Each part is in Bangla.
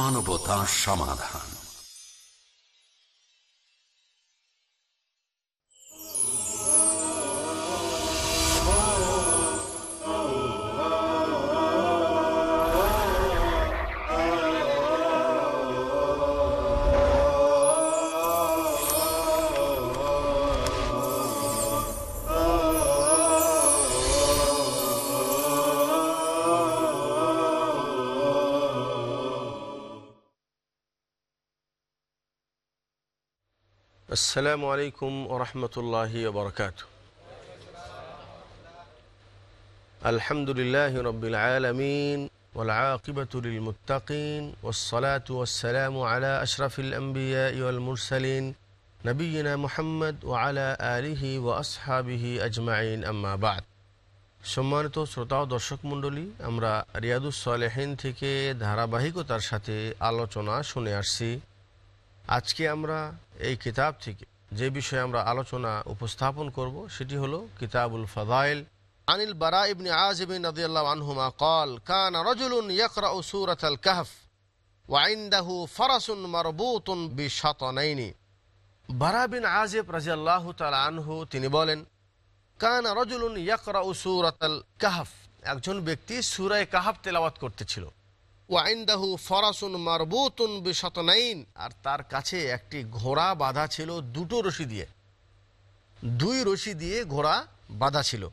মানবতা সমাধান। السلام عليكم ورحمة الله وبركاته الحمد لله رب العالمين والعاقبة للمتقين والصلاة والسلام على أشرف الأنبياء والمرسلين نبينا محمد وعلى آله وأصحابه أجمعين أما بعد সম্মানিত শ্রোতা ও দর্শক মণ্ডলী আমরা রিয়াদুস সালেহীন থেকে ধারাবাহিকতার সাথে আলোচনা শুনে আসছি আজকে আমরা এই কিতাব থেকে যে বিষয়ে আমরা আলোচনা উপস্থাপন করব সেটি হলো কিতাবুল ফাদাইল আনিল বারা ইবনে আযিব রাদিয়াল্লাহু আনহুমা قال كان رجل يقرأ سورة الكهف وعنده فرس مربوط بشطنين বারা বিন আযিব রাদিয়াল্লাহু তাআলা আনহু তিনি বলেন কান রজুলুন ইয়াকরা সুরাতাল কাহাফ একজন ব্যক্তি সুরায় কাহাফ তেলাওয়াত করতেছিল ওয়াইন্দাহু ফরাসুন মারবুতুন বিশতনাইন। আর তার কাছে একটি ঘোড়া বাঁধা ছিল দুটো রশি দিয়ে। দুই রশি দিয়ে ঘোড়া বাঁধা ছিল।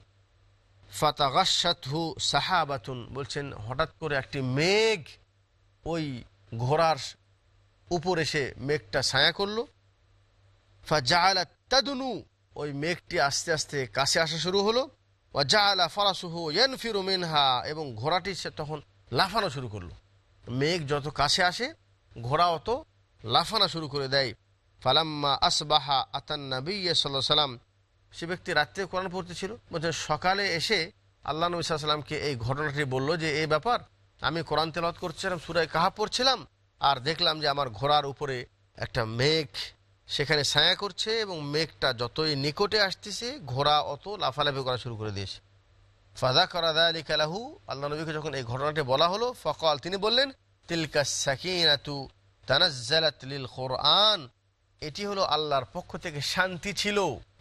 ফাতাগাসাতহু সাহাবাতুন, বলছেন, হঠাৎ করে একটি মেঘ ওই ঘোড়ার উপর এসে মেঘটা ছায়া করল। ফাজাআলা তাদনু, ওই মেঘটি আস্তে আস্তে কাছে আসা শুরু হলো। ও জাআলা ফরাসুহু ইয়ানফিরু মিনহা, এবং ঘোড়াটি সে তখন লাফানো শুরু করল। মেঘ যত কাছে আসে, ঘোড়া অত লাফানা শুরু করে দেয়। ফালাম্মা আসবাহা আতান সাল্লাহ সাল্লাম। সে ব্যক্তি রাত্রে কোরআন পড়তেছিল বলছে সকালে এসে আল্লাহ নবী সাল্লামকে এই ঘটনাটি বলল যে এই ব্যাপার, আমি কোরআন তেলত করছিলাম সুরায় কাহা পড়ছিলাম, আর দেখলাম যে আমার ঘোড়ার উপরে একটা মেঘ সেখানে ছায়া করছে এবং মেঘটা যতই নিকটে আসতেছে, ঘোড়া অত লাফালাফি করা শুরু করে দিয়েছে। ফাদা করা আলী কালাহু আল্লাহ নবীকে যখন এই ঘটনাটি বলা হলো, ফকল, তিনি বললেন, তিলকা সাকিনাতু তানাজ্জালাত লিল কোরআন। এটি হলো আল্লাহর পক্ষ থেকে শান্তি ছিল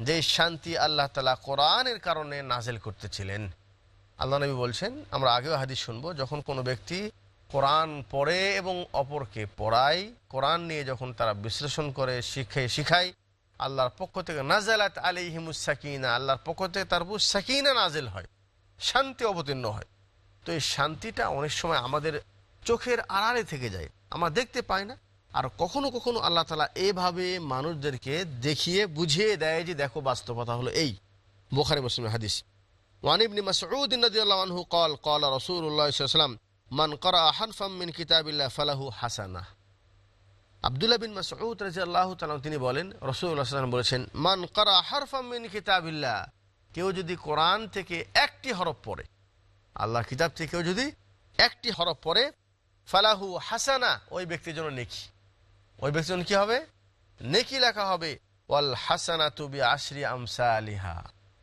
যে শান্তি আল্লাহ তালা কোরআনের কারণে নাজেল করতেছিলেন। আল্লাহ নবী বলছেন, আমরা আগেও হাদিস শুনব, যখন কোনো ব্যক্তি কোরআন পড়ে এবং অপরকে পড়ায়, কোরআন নিয়ে যখন তারা বিশ্লেষণ করে, শিখে, শিখায়, আল্লাহর পক্ষ থেকে নাজালাত আলিহিমুস সাকিনা, আল্লাহর পক্ষ থেকে তার উপর সাকিনা নাজেল হয়। শান্তি অবতীর্ণ হয় তো এই শান্তিটা অনেক সময় আমাদের চোখের আড়ালে থেকে যায় আমরা দেখতে পাই না আর কখনো কখনো আল্লাহ তালা এভাবে মানুষদেরকে দেখিয়ে বুঝিয়ে দেয় যে দেখো বাস্তবতা হলো এই বোখারি মুসলিম হাদিস ওয়ানিবনি মাসউদ রাদিয়াল্লাহু আনহু قال قال رسول الله صلى الله عليه وسلم من قرأ حرفا من كتاب الله فله حسنه আবদুল্লাহ বিন মাসউদ রাদিয়াল্লাহু তাআলা তিনি বলেন রাসূলুল্লাহ সাল্লাল্লাহু আলাইহি বলেছেন মান করা হারফাম মিন কিতাবিল্লাহ কেউ যদি কোরআন থেকে একটি হরফ পড়ে আল্লাহ কিতাব থেকে কেউ যদি একটি হরফ পড়ে, ফালাহু হাসানা, ওই ব্যক্তির জন্য নেকি। ওই ব্যক্তির জন্য কি হবে? নেকি লেখা হবে, ওয়াল হাসানা তুবি আশরি আমসা আলিহা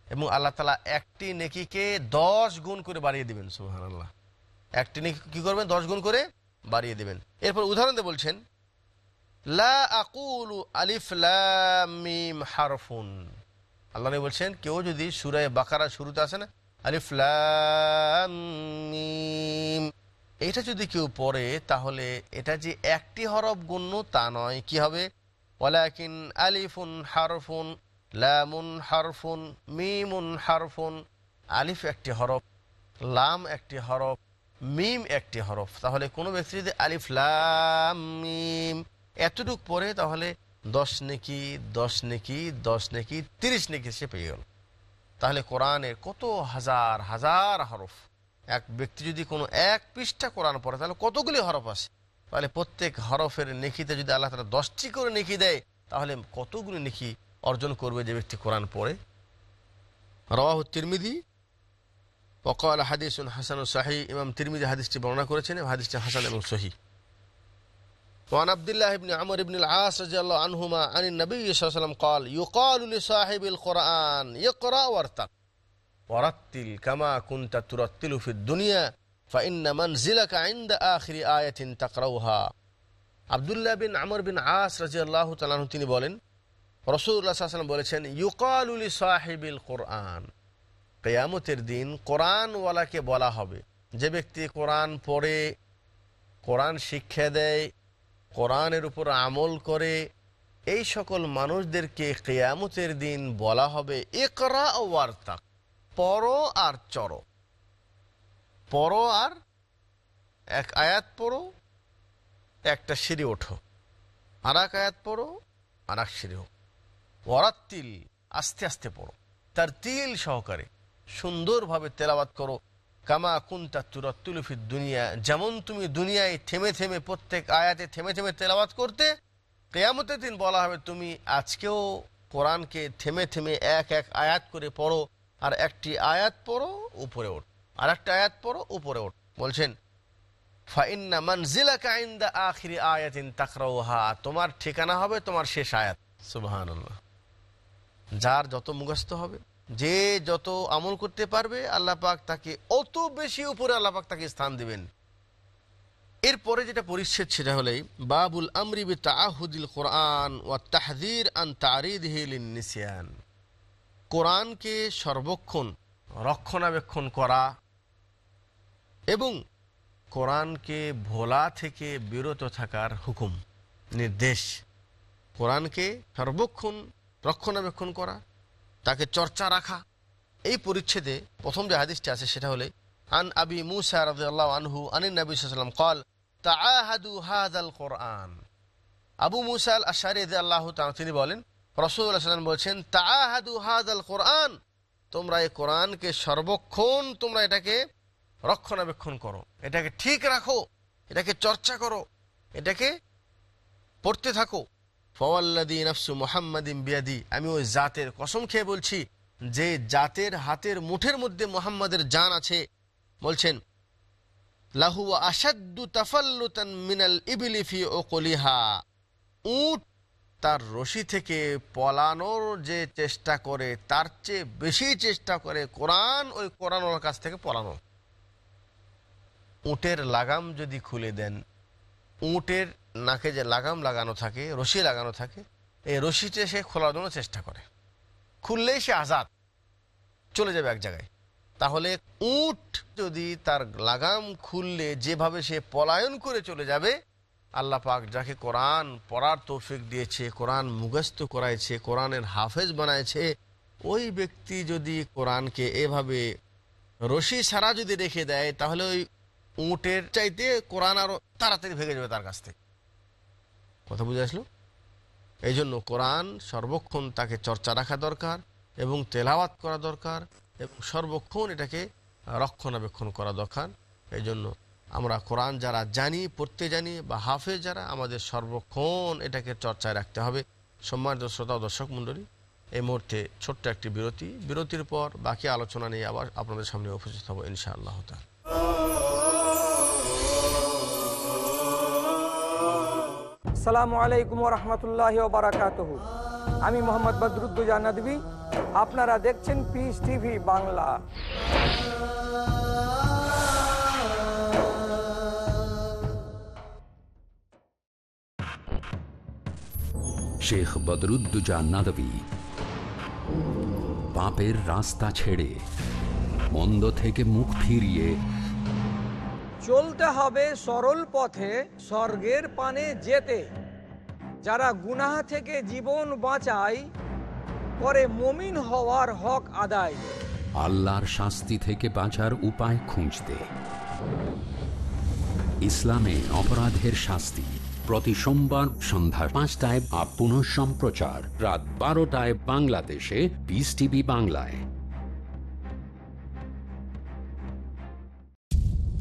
এবং আল্লাহ তালা একটি নেকিকে দশ গুণ করে বাড়িয়ে দিবেন সুহান আল্লাহ একটি নেকি কি করবেন? দশ গুণ করে বাড়িয়ে দিবেন। এরপর উদাহরণ দিয়ে বলছেন, লা আকুলু আলিফ লাম মিম হারফুন। আল্লাহ বলছেন, কেউ যদি সুরায় বাকারা শুরুতে আসে না, আলিফ লাম মিম, এটা যদি কেউ পড়ে, তাহলে এটা যে একটি হরফ গণ্য তা নয়, কি হবে? ওয়ালাকিন আলিফুন হারফুন, লামুন হারফুন, মিমুন হারফুন, আলিফ একটি হরফ, লাম একটি হরফ, মিম একটি হরফ। তাহলে কোনো ব্যক্তি যদি আলিফ লাম মিম এতটুক পড়ে, তাহলে দশ নেকি দশ নেকি দশ নেকি, তিরিশ নেকি সে পেয়ে গেল। তাহলে কোরআনের কত হাজার হাজার হরফ। এক ব্যক্তি যদি কোনো এক পৃষ্ঠা কোরআন পড়ে, তাহলে কতগুলি হরফ আসে তাহলে প্রত্যেক হরফের নেকিতে যদি আল্লাহ তালা দশটি করে নেকি দেয়, তাহলে কতগুলি নেকি অর্জন করবে যে ব্যক্তি কোরআন পড়ে? রওয়াহ তিরমিদি ওকাল হাদিস হাসান শাহী ইমাম তিরমিদি হাদিসটি বর্ণনা করেছেন হাদিসটি হাসান এবং সহি وعن عبد الله بن عمر بن العاص رضي الله عنهما عن النبي صلى الله عليه وسلم قال يقال لصاحب القرآن يقرأ وارتق ورتل كما كنت ترتل في الدنيا ফাইন্না মানজিলাকা ইনদা আখিরি আয়াতিন তাকরাউহা আবদুল্লাহ বিন আমর বিন আস রাজি আল্লাহ তালাহ তিনি বলেন রসুল্লাহ সাল্লাম বলেছেন ইউকালুলি সাহেবিল কোরআন কেয়ামতের দিন কোরআনওয়ালাকে বলা হবে যে ব্যক্তি কোরআন পড়ে কোরআন শিক্ষা দেয় কোরআনের উপর আমল করে এই সকল মানুষদেরকে কেয়ামতের দিন বলা হবে একরা ও ওয়ার্তা পর আর চর পর আর এক আয়াত পড়ো, একটা সিঁড়ি ওঠো। আর এক আয়াত পড়ো, আর এক সিঁড়ি ওরাত্তিল আস্তে আস্তে পড়ো। তার তিল সহকারে সুন্দরভাবে তেলাবাত করো। কামা কুন্তা তুরাত্তুলফি দুনিয়া। যেমন তুমি দুনিয়ায় থেমে থেমে প্রত্যেক আয়াতে থেমে থেমে তেলাবাত করতে, কেয়ামতের দিন বলা হবে তুমি আজকেও কোরআনকে থেমে থেমে এক এক আয়াত করে পড়ো, আর একটি আয়াত পড়ো, উপরে ওঠ। আর একটা আয়াত পড়ো, উপরে ওঠ। বলছেন, ফাইন্না মানজিলাকা ইনদা আখিরি আয়াতিন তাকরাউহা। তোমার ঠিকানা হবে তোমার শেষ আয়াত। সুবহানাল্লাহ। যার যত মুখস্থ হবে যে যত আমল করতে পারবে, আল্লাহ পাক তাকে অত বেশি উপরে আল্লাহ পাক তাকে স্থান দিবেন। এরপরে যেটা পরিচ্ছেদ সেটা হলেই, বাবুল আমরি বি তাহুদিল কোরআন ও তাহদির আন তারিদ নিসিয়ান কোরআনকে সর্বক্ষণ রক্ষণাবেক্ষণ করা এবং কোরআনকে ভোলা থেকে বিরত থাকার হুকুম, নির্দেশ। কোরআনকে সর্বক্ষণ রক্ষণাবেক্ষণ করা তাকে চর্চা রাখা। এই পরিচ্ছেদে প্রথম যে হাদিসটি আছে সেটা হলে, আন আবি মুসা রাদিয়াল্লাহু আনহু আনিন নবী সাল্লাম কল হাদাল কোরআন আবু মুসা আল আশারি তাআলা তিনি বলেন রাসূলুল্লাহ সাল্লাম বলছেন, তাআহাদু হাদাল কোরআন তোমরা এই কোরআনকে সর্বক্ষণ তোমরা এটাকে রক্ষণাবেক্ষণ করো। এটাকে ঠিক রাখো। এটাকে চর্চা করো। এটাকে পড়তে থাকো। নফসু আমি ওই জাতের কসম খেয়ে বলছি, যে জাতের হাতের মুঠের মধ্যে মোহাম্মদের জান আছে, বলছেন, লাহু আসাদ্দু তাফাল্লুতান মিনাল ইবিলিফি ও কলিহা উট তার রশি থেকে পলানোর যে চেষ্টা করে, তার চেয়ে বেশি চেষ্টা করে কোরআন ওই কোরআনোর কাছ থেকে পলানো। উটের লাগাম যদি খুলে দেন, উটের নাকে যে লাগাম লাগানো থাকে, রশি লাগানো থাকে, এই রশিতে সে খোলার জন্য চেষ্টা করে। খুললেই সে আজাদ। চলে যাবে এক জায়গায়। তাহলে উট যদি তার লাগাম খুললে, যেভাবে সে পলায়ন করে চলে যাবে, আল্লাহ পাক যাকে কোরআন পড়ার তৌফিক দিয়েছে, কোরআন মুখস্থ করাইছে, কোরআনের হাফেজ বানাইছে, ওই ব্যক্তি যদি কোরআনকে এভাবে রশি ছাড়া যদি রেখে দেয়, তাহলে ওই উটের চাইতে কোরআন আরও তাড়াতাড়ি ভেঙে যাবে তার কাছ থেকে। কথা বুঝে আসলো? এই জন্য কোরআন সর্বক্ষণ তাকে চর্চা রাখা দরকার এবং তেলাওয়াত করা দরকার এবং সর্বক্ষণ এটাকে রক্ষণাবেক্ষণ করা দরকার। এই জন্য আমরা কোরআন যারা জানি, পড়তে জানি বা হাফে যারা, আমাদের সর্বক্ষণ এটাকে চর্চায় রাখতে হবে। সম্মানিত শ্রোতা দর্শক মণ্ডলী, এই মুহূর্তে ছোট্ট একটি বিরতি। বিরতির পর বাকি আলোচনা নিয়ে আবার আপনাদের সামনে উপস্থিত হব ইনশাআল্লাহ তাআলা। আসসালামু আলাইকুম রহমতুল্লাহ বারাকাত আমি মোহাম্মদ বদরুদ্দুজা নদী আপনারা দেখছেন পিস টিভি বাংলা। শেখ বদরুদ্দুজা নাদবী পাপের রাস্তা ছেড়ে, মন্দ থেকে মুখ ফিরিয়ে চলতে হবে সরল পথে স্বর্গের পানে যেতে। যারা গুনাহ থেকে জীবন বাঁচায়, পরে মমিন হওয়ার হক আদায়। আল্লাহর শাস্তি থেকে বাঁচার উপায় খুঁজতে। ইসলামে অপরাধের শাস্তি প্রতি সোমবার সন্ধ্যা পাঁচটায় আপ সম্প্রচার রাত বারোটায় বাংলাদেশে পিস টিভি বাংলায়।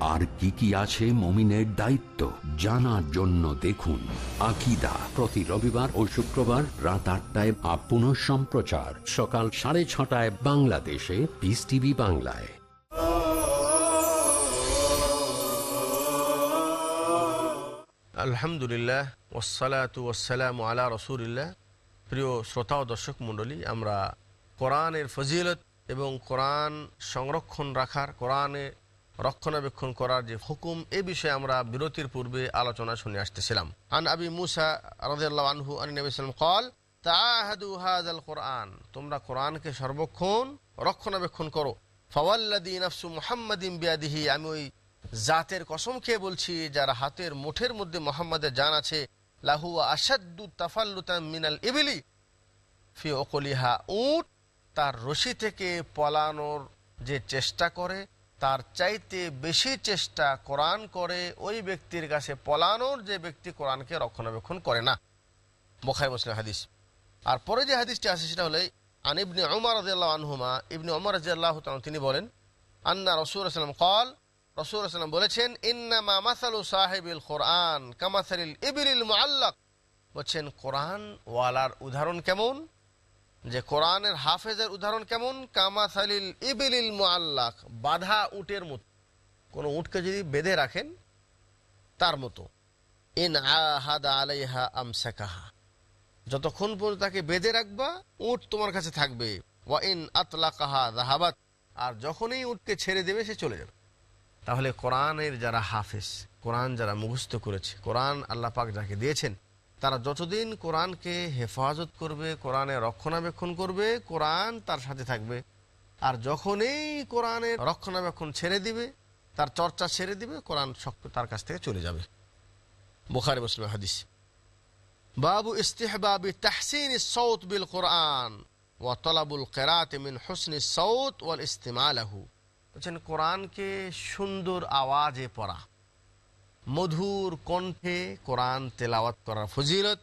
আর কি কি আছে মমিনের দায়িত্ব জানার জন্য দেখুন আকিদা। প্রতি রবিবার ও শুক্রবার রাত আটটায় আপ পুনঃ সম্প্রচার। সকাল সাড়ে ছটায় বাংলাদেশে পিস টিভি বাংলায়। আলহামদুলিল্লাহ ওসালাতু ওসালাম আলা রসুলিল্লাহ। প্রিয় শ্রোতা ও দর্শক মণ্ডলী, আমরা কোরআনের ফজিলত এবং কোরআন সংরক্ষণ রাখার, কোরআনে রক্ষণাবেক্ষণ করার যে হুকুম, এ বিষয়ে আমরা বিরতির পূর্বে আলোচনা শুনে আসতেছিলাম। আন আবি মুসা রাদিয়াল্লাহু আনহু আন নবী সাল্লাম কল, তাহাদু হাযাল কোরআন। তোমরা কোরআনকে সর্বক্ষণ রক্ষণাবেক্ষণ করো। ফাওয়াল্লাদি নাফসু মুহাম্মাদিন বিয়াদিহি। আমি ওই জাতের কসম খেয়ে বলছি, যার হাতের মুঠের মধ্যে মোহাম্মদের জান আছে, লাহু আসাদু তাফাল্লুতাম মিনাল ইবিলি। ফি ওকলিহা উট তার রশি থেকে পলানোর যে চেষ্টা করে তার চাইতে বেশি চেষ্টা কোরআন করে ওই ব্যক্তির কাছে পলানোর যে ব্যক্তি কোরআনকে রক্ষণাবেক্ষণ করে না। বোখাই মুসলিম হাদিস। আর পরে যে হাদিসটি আছে সেটা হলে, আন ইবনে উমর রাজিয়াল্লাহ আনহুমা ইবনে উমর রাজিয়াল্লাহ তিনি বলেন, আন্না রসুল সাল্লাম কল রসুল সাল্লাম বলেছেন, ইন্নামা মাসালু সাহেবিল কোরআন কামাসারিল ইবিল মুআল্লাক বলছেন কোরআন ওয়ালার উদাহরণ কেমন? যে কোরআনের হাফেজের উদাহরণ কেমন? কামা কামাসালিল ইবিলিল মুআল্লাক, বাধা উটের মতো। কোনো উটকে যদি বেঁধে রাখেন, তার মতো। ইন আহাদা আলাইহা আমসাকাহা। যতক্ষণ পর্যন্ত তাকে বেঁধে রাখবা, উট তোমার কাছে থাকবে। ওয়া ইন আতলাকাহা দাহাবাত আর যখনই উটকে ছেড়ে দেবে, সে চলে যাবে। তাহলে কোরআনের যারা হাফেজ, কোরআন যারা মুখস্থ করেছে, কোরআন আল্লাহ পাক যাকে দিয়েছেন তারা যতদিন কোরআনকে হেফাজত করবে, কোরআনে রক্ষণাবেক্ষণ করবে, কোরআন তার সাথে থাকবে। আর যখনই কোরআনের রক্ষণাবেক্ষণ ছেড়ে দিবে, তার চর্চা ছেড়ে দিবে, কোরআন তার কাছ থেকে চলে যাবে। বুখারি মুসলিম হাদিস। বাবু ইস্তেহবাবি তাহসিন সৌত বিল কোরআন ওয়া তলাবুল কেরাত মিন হুসনি সৌত ওয়াল ইস্তেমালাহু। বলছেন, কোরআনকে সুন্দর আওয়াজে পড়া। মধুর কণ্ঠে কোরআন তেলাওয়াত করার ফজিলত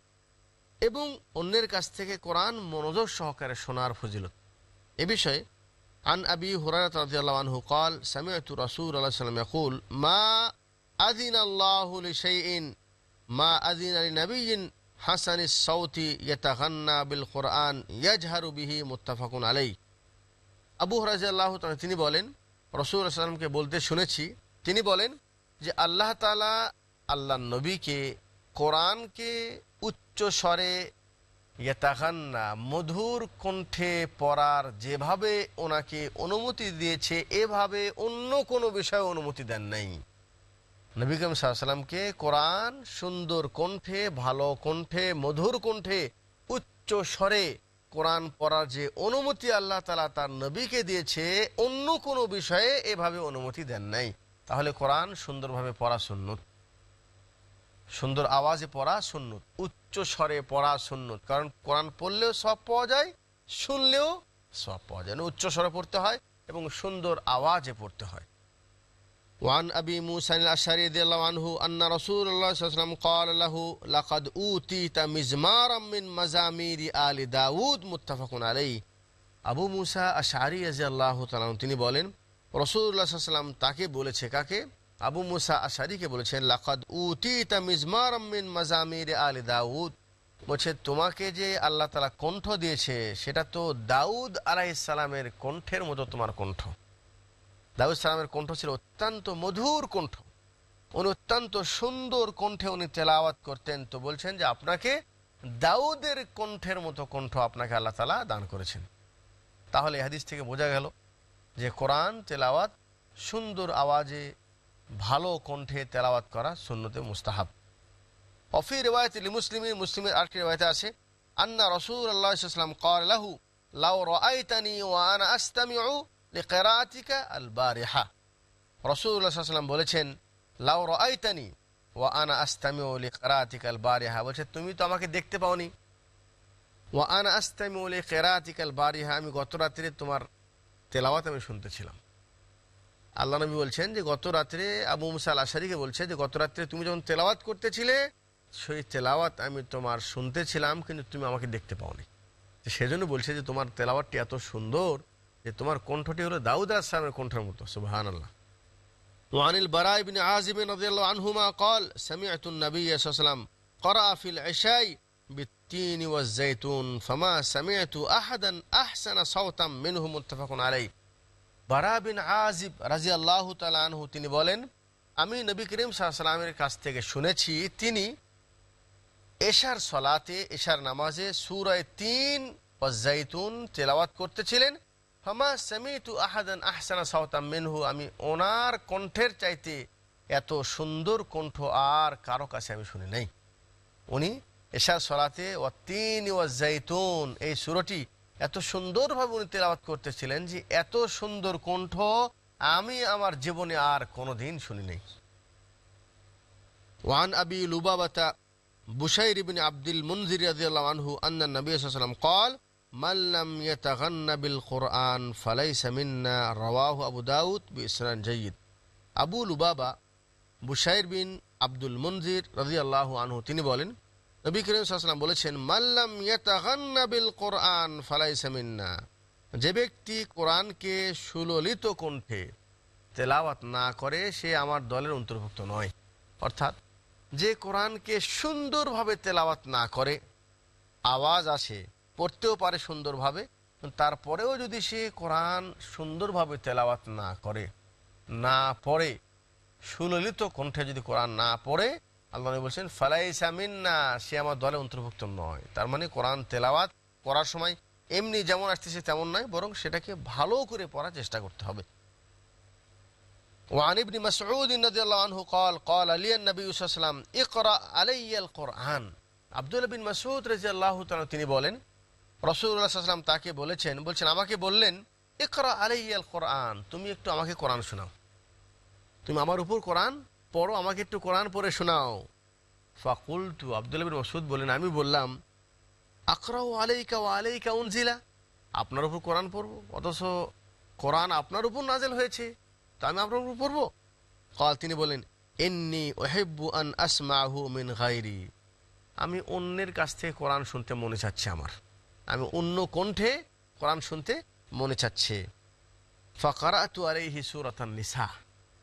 এবং অন্যের কাছ থেকে কোরআন মনোযোগ সহকারে শোনার ফজিলত এ বিষয়ে আন আবি হুরায়রা রাদিয়াল্লাহু আনহু قال سمعت رسول الله صلى الله عليه وسلم يقول ما أذن الله لشيء ما أذن لنبي حسن الصوت يتغنى بالقرآن يجهر به متفق عليه আবু হরাজাল্লাহ তিনি বলেন রসুল সাল্লামকে বলতে শুনেছি তিনি বলেন যে আল্লাহ তালা আল্লাহ নবীকে, কোরআনকে উচ্চ স্বরে ইয়েতাকান্না মধুর কণ্ঠে পড়ার যেভাবে ওনাকে অনুমতি দিয়েছে, এভাবে অন্য কোনো বিষয়ে অনুমতি দেন নাই। নবী করিম সাল্লামকে কোরআন সুন্দর কণ্ঠে, ভালো কণ্ঠে, মধুর কণ্ঠে উচ্চ স্বরে কোরআন পড়ার যে অনুমতি আল্লাহ তালা তার নবীকে দিয়েছে, অন্য কোনো বিষয়ে এভাবে অনুমতি দেন নাই। তাহলে কোরআন সুন্দরভাবে পড়া সুন্নত সুন্দর আওয়াজে পড়া সুন্নত উচ্চ স্বরে পড়া সুন্নত কারণ কোরআন পড়লেও সব পাওয়া যায় শুনলেও সব পাওয়া যায় না উচ্চ স্বরে পড়তে হয় এবং সুন্দর আওয়াজে পড়তে হয় وعن أبي موسى الأشعري رضي الله عنه أن رسول الله صلى الله عليه وسلم قال له لقد أوتيت مزمارا من مزامير آل داود متفق عليه আবু মুসা আশারি আল্লাহ তালাম তিনি বলেন রসুল্লাহ সাল্লাম তাকে বলেছে কাকে? আবু মুসা আশারিকে বলেছেন উতিতা মিজমার দাউদ। বলছে, তোমাকে যে আল্লাহ তালা কণ্ঠ দিয়েছে, সেটা তো দাউদ আলাইসালামের কণ্ঠের মতো তোমার কণ্ঠ। দাউদ সালামের কণ্ঠ ছিল অত্যন্ত মধুর কণ্ঠ। উনি অত্যন্ত সুন্দর কণ্ঠে উনি তেলাওয়াত করতেন। তো বলছেন যে, আপনাকে দাউদের কণ্ঠের মতো কণ্ঠ আপনাকে আল্লাহ তালা দান করেছেন। তাহলে হাদিস থেকে বোঝা গেল যে কোরআন তেলাওয়াত সুন্দর আওয়াজে ভালো কণ্ঠে তেলাওয়াত করা সুন্নতে মুস্তাহাব। অফি রেওয়ায়ত মুসলিম মুসলিমের আরেকটি রেওয়ায়তে আছে, আন্না রসুল আল্লাহ ইসলাম কালাহু লাউ রাআইতানি ওয়া আনা আস্তামিউ লিকিরাতিকা আল বারিহা রসুল্লাহ বলেছেন, লাউ রাআইতানি ওয়া আনা আস্তামিউ লিকিরাতিকা আল বারিহা বলছে, তুমি তো আমাকে দেখতে পাওনি। ওয়া আনা আস্তামিউ লিকিরাতিকা আমি গত রাত্রে তোমার তেলাওয়াত আমি শুনতেছিলাম আল্লাহ নবী বলছেন যে গত রাত্রে আবু মুসাল আশারিকে বলছে যে গত রাত্রে তুমি যখন তেলাওয়াত করতেছিলে সেই তেলাওয়াত আমি তোমার শুনতেছিলাম কিন্তু তুমি আমাকে দেখতে পাওনি তো সেজন্য বলছে যে তোমার তেলাওয়াতটি এত সুন্দর যে তোমার কণ্ঠটি হলো দাউদ আসলামের কণ্ঠের মতো সুবহান আল্লাহ وعن البراء بن عازب رضي الله عنهما قال سمعت النبي صلى الله عليه وسلم قرأ في العشاء তিনি বলেন, আমি নবী করিম সাহসালামের কাছ থেকে শুনেছি, তিনি এশার সলাতে, এশার নামাজে সুরায় তিন জৈতুন তেলাওয়াত করতেছিলেন। ফামা সামিতু আহাদান আহসানা সাউতাম মিনহু, আমি ওনার কণ্ঠের চাইতে এত সুন্দর কণ্ঠ আর কারও কাছে আমি শুনি নাই। উনি এশার সলাতে ও তিন ও জৈতুন এই সুরটি এত সুন্দরভাবে উনি তেলাবাত করতেছিলেন যে এত সুন্দর কণ্ঠ আমি আমার জীবনে আর কোনো দিন শুনি নেই। ওয়ান আবি লুবাবাতা বুসাইর বিন আব্দুল মুনজির রাদিয়াল্লাহু আনহু আন্না নবী সাল্লাম কল মাল্লাম ইয়াতাগান্না বিল কোরআন ফালাইসা মিন্না রাওয়াহু আবু দাউদ বি ইসরান zaid. Abu Lubaba Busair bin Abdul Munzir রাদিয়াল্লাহু আনহু, তিনি বলেন নবী করিম সাল্লাম বলেছেন মাল্লাম ইয়াতাগান্না বিল কোরআন ফালাইসা মিন্না। যে ব্যক্তি কোরআনকে সুললিত কণ্ঠে তেলাওয়াত না করে, সে আমার দলের অন্তর্ভুক্ত নয়। অর্থাৎ, যে কোরআনকে সুন্দরভাবে তেলাওয়াত না করে, আওয়াজ আসে, পড়তেও পারে সুন্দরভাবে, তারপরেও যদি সে কোরআন সুন্দরভাবে তেলাওয়াত না করে, না পড়ে, সুললিত কণ্ঠে যদি কোরআন না পড়ে আল্লাহ নবী বলছেন ফালাই সামিন্না সে আমার দলে অন্তর্ভুক্ত নয় তার মানে কোরআন তেলাওয়াত পড়ার সময় এমনি যেমন আসতেছে তেমন নয় বরং সেটাকে ভালো করে পড়ার চেষ্টা করতে হবে وعن ابن مسعود رضي الله عنه قال قال لي النبي صلى الله عليه وسلم اقرا علي القرآن আব্দুল বিন মাসুদ রাজি আল্লাহ তিনি বলেন রসুল্লাহ সাল্লাম তাকে বলেছেন বলছেন আমাকে বললেন ইকরা আলাইয়াল কোরআন তুমি একটু আমাকে কোরআন শোনাও তুমি আমার উপর কোরআন পড়ো, আমাকে একটু কোরআন পড়ে শোনাও। ফাকুল তু আবদুল্লাহ বিন মসুদ বললেন, আমি বললাম আকরাও আলাইকা ও আলাইকা উনজিলা। আপনার উপর কোরআন পড়ব, অথচ কোরআন আপনার উপর নাজেল হয়েছে, তা আমি আপনার উপর পড়ব। কাল তিনি বলেন এন্নি ওহেব্বু আন আসমাহু মিন গাইরি আমি অন্যের কাছ থেকে কোরআন শুনতে মনে চাচ্ছে আমার। আমি অন্য কণ্ঠে কোরআন শুনতে মনে চাচ্ছে। ফকারাতু আলাইহি সুরাতান নিসা।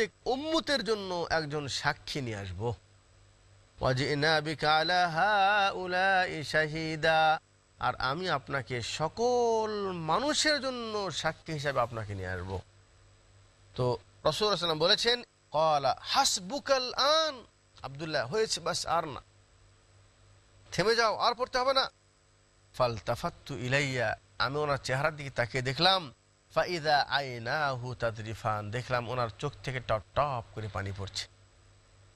প্রত্যেক উম্মতের জন্য একজন সাক্ষী নিয়ে আসব। আর আমি আপনাকে সকল মানুষের জন্য সাক্ষী হিসাবে আপনাকে নিয়ে আসব। তো রসুল সাল্লাম বলেছেন কলা হাসবুকাল আন। আবদুল্লাহ, হয়েছে বাস আর না। থেমে যাও, আর পড়তে হবে না। ফাল তাফাত্তু ইলাইয়া, আমি ওনার চেহারার দিকে তাকিয়ে দেখলাম ফাইদা তাদরিফান, দেখলাম ওনার চোখ থেকে টপ টপ করে পানি পড়ছে।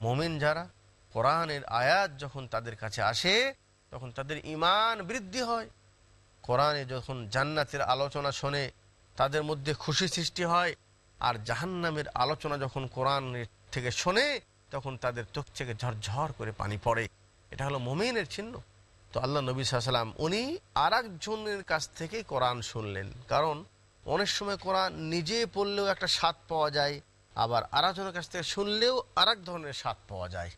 মোমিন যারা, কোরআনের আয়াত যখন তাদের কাছে আসে, তখন তাদের ইমান বৃদ্ধি হয়। কোরআনে যখন জান্নাতের আলোচনা শোনে, তাদের মধ্যে খুশি সৃষ্টি হয়। আর জাহান্নামের আলোচনা যখন কোরআনের থেকে শোনে, তখন তাদের চোখ থেকে ঝরঝর করে পানি পড়ে। এটা হলো মোমিনের চিহ্ন। তো আল্লাহ নবী সাল্লাম উনি আর একজনের কাছ থেকে কোরআন শুনলেন। কারণ অনেক সময় কোরআন নিজে পড়লেও একটা স্বাদ পাওয়া যায়, আবার আর একজনের কাছ থেকে শুনলেও আর ধরনের স্বাদ পাওয়া যায়।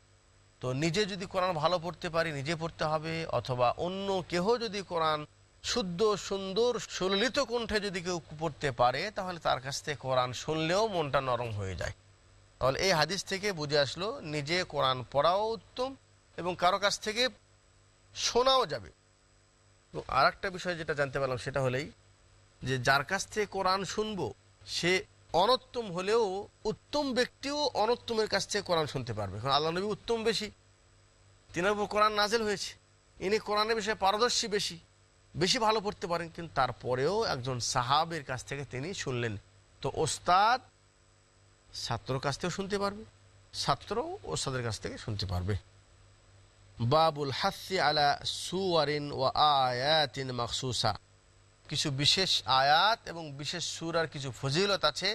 তো নিজে যদি কোরআন ভালো পড়তে পারি, নিজে পড়তে হবে, অথবা অন্য কেহ যদি কোরআন শুদ্ধ, সুন্দর, সুললিত কণ্ঠে যদি কেউ পড়তে পারে, তাহলে তার কাছ থেকে কোরআন শুনলেও মনটা নরম হয়ে যায়। তাহলে এই হাদিস থেকে বুঝে আসলো, নিজে কোরআন পড়াও উত্তম এবং কারও কাছ থেকে শোনাও যাবে। তো আর একটা বিষয় যেটা জানতে পারলাম সেটা হলেই যে যার কাছ থেকে কোরআন শুনব, সে অনত্তম হলেও উত্তম ব্যক্তিও অনত্তমের কাছ থেকে কোরআন শুনতে পারবে। কারণ আল্লাহ নবী উত্তম বেশি, তিনার উপর কোরআন নাজেল হয়েছে। ইনি কোরআনের বিষয়ে পারদর্শী বেশি বেশি ভালো পড়তে পারেন, কিন্তু তারপরেও একজন সাহাবের কাছ থেকে তিনি শুনলেন। তো ওস্তাদ ছাত্রর কাছ থেকেও শুনতে পারবে, ছাত্র ওস্তাদের কাছ থেকে শুনতে পারবে। বাবুল হাসি আলা সুয়ারিন ও আয়াতিন মাকসুসা কিছু বিশেষ আয়াত এবং বিশেষ সুরার কিছু ফজিলত আছে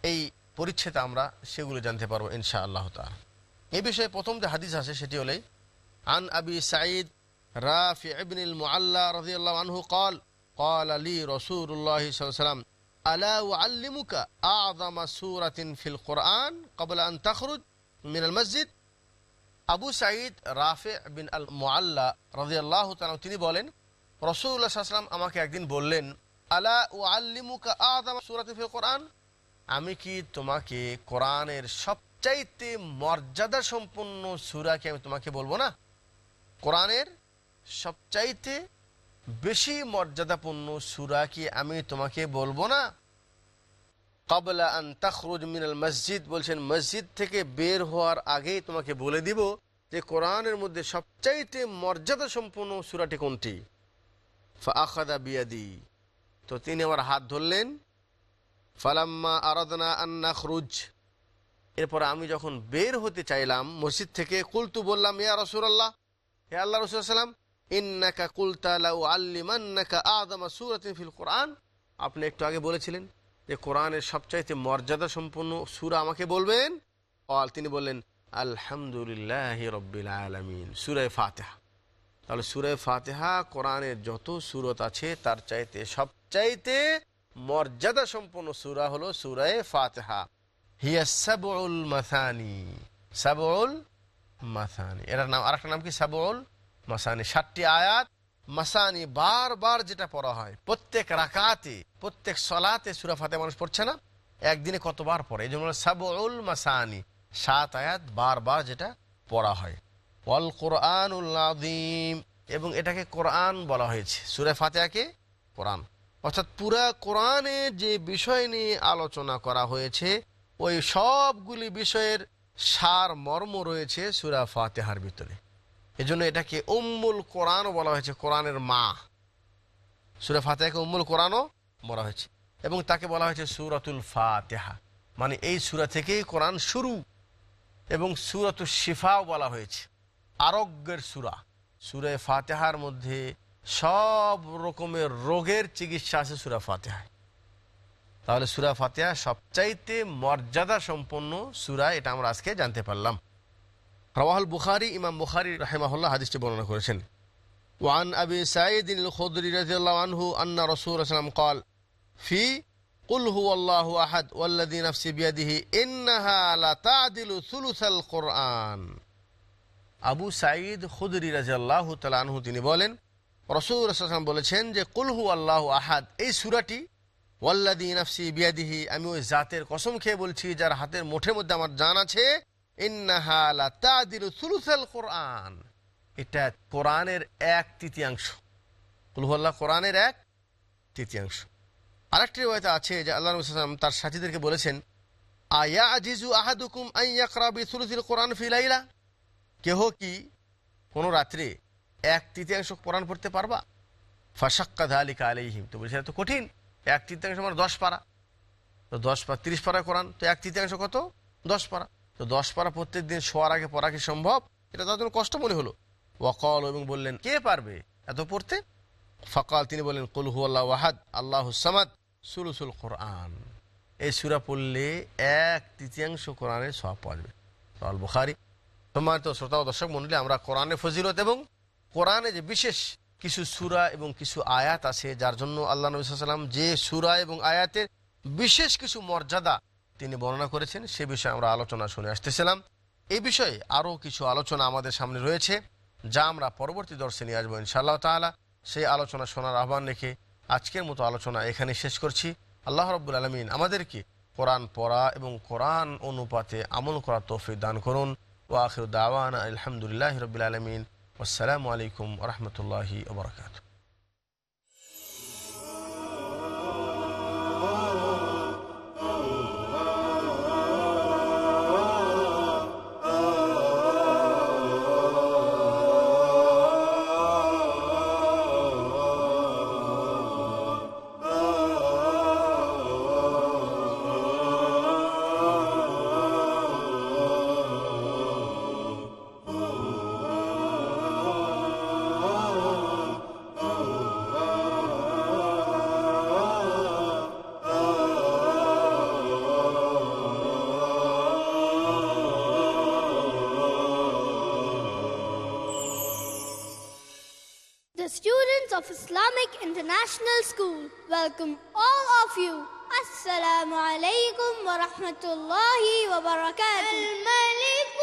এই পরিচ্ছেদে আমরা সেগুলো জানতে পারবো ইনশা আল্লাহ তাআলা এই বিষয়ে প্রথম যে হাদিস আছে সেটি হলে আন আবি সাঈদ রাফি ইবনুল মুআল্লা রাদিয়াল্লাহু আনহু قال قال لي رسول الله صلى الله عليه وسلم ألا أعلمك أعظم سورة في القرآن قبل أن تخرج من المسجد আবু সাঈদ রাফে বিন আল মোয়াল্লা রাজিয়াল্লাহ তাআলা তিনি বলেন রসুল্লাহ আমাকে একদিন বললেন, আলা ও আল্লিমুকা কোরআন? আমি কি তোমাকে কোরআনের সবচাইতে মর্যাদা সম্পন্ন সুরাকে আমি তোমাকে বলব না? কোরআনের সবচাইতে বেশি মর্যাদাপূর্ণ সুরা কি আমি তোমাকে বলব না? কাবলা আন তাখরুজ মিনাল মসজিদ বলছেন, মসজিদ থেকে বের হওয়ার আগেই তোমাকে বলে দিব যে কোরআনের মধ্যে সবচাইতে মর্যাদা সম্পন্ন সুরাটি কোনটি? তো তিনি আমার হাত ধরলেন, ফালাম্মা আরাদনা আন্না খরুজ এরপর আমি যখন বের হতে চাইলাম মসজিদ থেকে, কুলতু বললাম, ইয়া রসুল্লাহ হে আল্লাহ রসুলাম ইন্নাকা কুলতা লাউ আল্লিমান্নাকা আদামা সুরাতিন ফিল কোরআন। আপনি একটু আগে বলেছিলেন যে কোরআনের সবচাইতে মর্যাদা সম্পন্ন সুরা আমাকে বলবেন। অল তিনি বললেন, আলহামদুলিল্লাহ রব্বিল আলমিন। সুরায় ফাতেহা। তাহলে সুরে ফাতেহা কোরআনের যত সুরত আছে, তার চাইতে সবচাইতে মর্যাদা সম্পন্ন সুরা হলো সুরায় ফাতেহা। হিয়া সাবুল মাসানি সাবুল মাসানি। এটার নাম, আরেকটা নাম কি? সাবুল মাসানি। ষাটটি আয়াত, মাসানি বারবার যেটা পড়া হয়। প্রত্যেক রাকাতে, প্রত্যেক সলাতে সুরা ফাতে মানুষ পড়ছে না? একদিনে কতবার পড়ে? এই জন্য সাবুল মাসানি, সাত আয়াত বারবার যেটা পড়া হয়। ওয়াল কোরআন উল্লাদিম এবং এটাকে কোরআন বলা হয়েছে। সুরে ফাতেহাকে কোরআন। অর্থাৎ পুরা কোরআনে যে বিষয় নিয়ে আলোচনা করা হয়েছে, ওই সবগুলি বিষয়ের সার মর্ম রয়েছে সুরা ফাতেহার ভিতরে। এজন্য এটাকে উম্মুল কোরআনও বলা হয়েছে, কোরআনের মা। সুরা ফাতেহাকে উম্মুল কোরআনও বলা হয়েছে। এবং তাকে বলা হয়েছে সুরাতুল ফাতেহা। মানে এই সুরা থেকেই কোরআন শুরু। এবং সুরাতুল শিফাও বলা হয়েছে। আরোগ্যের সুরা সুরে ফাতেহার মধ্যে সব রকমের রোগের চিকিৎসা আছে সুরা ফাতেহায় তাহলে সুরা ফাতেহা সবচাইতে মর্যাদা সম্পন্ন সুরা এটা আমরা আজকে জানতে পারলাম রওয়াহুল বুখারি ইমাম বুখারি রাহিমাহুল্লাহ হাদিসটি বর্ণনা করেছেন ওয়ান আবি সাইদ الخدري رضي الله عنه أن رسول الله صلى الله عليه وسلم قال في قل هو الله أحد والذي نفسي بيده إنها لتعدل ثلث القرآن আবু সাঈদ খুদরি রাজাল্লাহ তালানহু তিনি বলেন, রসুল রসুলাম বলেছেন যে কুলহু আল্লাহ আহাদ। এই সুরাটি ওয়াল্লাদি নাফসি বিয়াদিহি, আমি ওই জাতের কসম খেয়ে বলছি, যার হাতের মুঠের মধ্যে আমার জান আছে কোরআন। এটা কোরআনের এক তৃতীয়াংশ। কুলহু আল্লাহ কোরআনের এক তৃতীয়াংশ। আরেকটি রয়েছে আছে, যে আল্লাহ রসুলাম তার সাথীদেরকে বলেছেন আয়া আজিজু আহাদুকুম আইয়া করাবি কোরআন ফিলাইলা কেহ কি কোনো রাত্রে এক তৃতীয়াংশ কোরআন পড়তে পারবা? ফাঁসাক্কা ধালিকা আলাইহিম। তো বলছে তো কঠিন। এক তৃতীয়াংশ আমার দশ পারা। তো দশ পারা, তিরিশ পারা কোরআন। তো এক তৃতীয়াংশ কত? দশ পারা। তো দশ পারা প্রত্যেক দিন শোয়ার আগে পড়া কি সম্ভব? এটা তার জন্য কষ্ট মনে হলো। ওয়াকল এবং বললেন, কে পারবে এত পড়তে? ফকাল, তিনি বললেন কলহু আল্লাহ ওয়াহাদ আল্লাহ সামাদ সুলুসুল কোরআন। এই সুরা পড়লে এক তৃতীয়াংশ কোরআনের সব পাওয়া যাবে। বুখারি। সম্মানিত শ্রোতা ও দর্শক মন্ডলী, আমরা কোরআনে ফজিলত এবং কোরআনে যে বিশেষ কিছু সুরা এবং কিছু আয়াত আছে, যার জন্য আল্লাহ নবী সাল্লাম যে সুরা এবং আয়াতের বিশেষ কিছু মর্যাদা তিনি বর্ণনা করেছেন, সে বিষয়ে আমরা আলোচনা শুনে আসতেছিলাম। এই বিষয়ে আরও কিছু আলোচনা আমাদের সামনে রয়েছে, যা আমরা পরবর্তী দর্শে নিয়ে আসব ইনশাআল্লাহ তাআলা। সেই আলোচনা শোনার আহ্বান রেখে আজকের মতো আলোচনা এখানে শেষ করছি। আল্লাহ রব্বুল আলমিন আমাদেরকে কোরআন পড়া এবং কোরআন অনুপাতে আমল করা তৌফিক দান করুন। ও আখির দাওয়ানা আলহামদুলিল্লাহ রবিল আলমিন আসসালামু আলাইকুম রহমতুল্লাহি ওবরাকাত The International School. Welcome all of you. السلام عليكم ورحمة الله وبركاته. الملك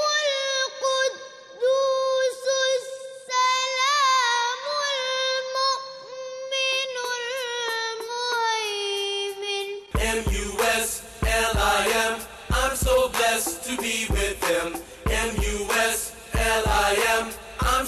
القدوس السلام المؤمن المهيمن. M U S L I M. I'm so blessed to be with him. M U S L I M.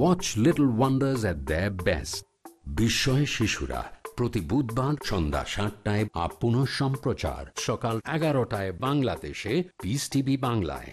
watch little wonders at the best বিস্ময় শিশুরা প্রতি বুধবার সন্ধ্যা সাতটায় আপ সম্প্রচার। সকাল এগারোটায় বাংলাদেশে পিস টিভি বাংলায়।